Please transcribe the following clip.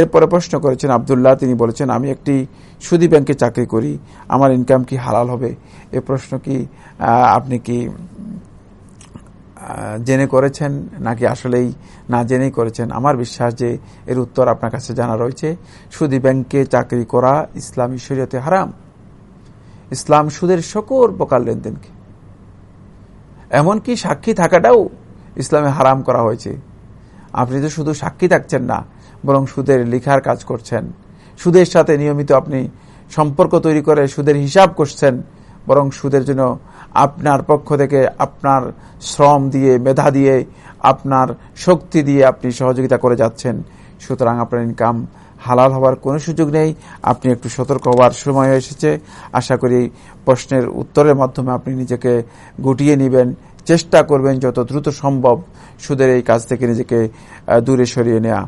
এরপরে প্রশ্ন করেছেন আবদুল্লাহ, তিনি বলেছেন, আমি একটি সুদী ব্যাংকে চাকরি করি, আমার ইনকাম কি হালাল হবে? এ প্রশ্ন কি আপনি কি জেনে করেছেন নাকি আসলেই না জেনেই করেছেন? আমার বিশ্বাস যে এর উত্তর আপনার কাছে জানা রয়েছে, সুদী ব্যাংকে চাকরি করা ইসলামী শরীয়তে হারাম। ইসলাম সুদের সকল প্রকার লেনদেনকে। এমনকি সাক্ষী থাকাটাও ইসলামে হারাম করা হয়েছে। আপনি তো শুধু সাক্ষী থাকছেন না, বরং সুদের লিখার কাজ করছেন। সুদের সাথে নিয়মিত আপনি সম্পর্ক তৈরি করে সুদের হিসাব করছেন, বরং সুদের জন্য আপনার পক্ষ থেকে আপনার শ্রম দিয়ে, মেধা দিয়ে, আপনার শক্তি দিয়ে আপনি সহযোগিতা করে যাচ্ছেন। সুতরাং আপনার ইনকাম হালাল হওয়ার কোনো সুযোগ নেই। আপনি একটু সতর্ক হওয়ার সময় এসেছে। আশা করি প্রশ্নের উত্তরের মাধ্যমে আপনি নিজেকে গুটিয়ে নেবেন। চেষ্টা করবেন যত দ্রুত সম্ভব সুদের এই কাজ থেকে নিজেকে দূরে সরিয়ে নেওয়া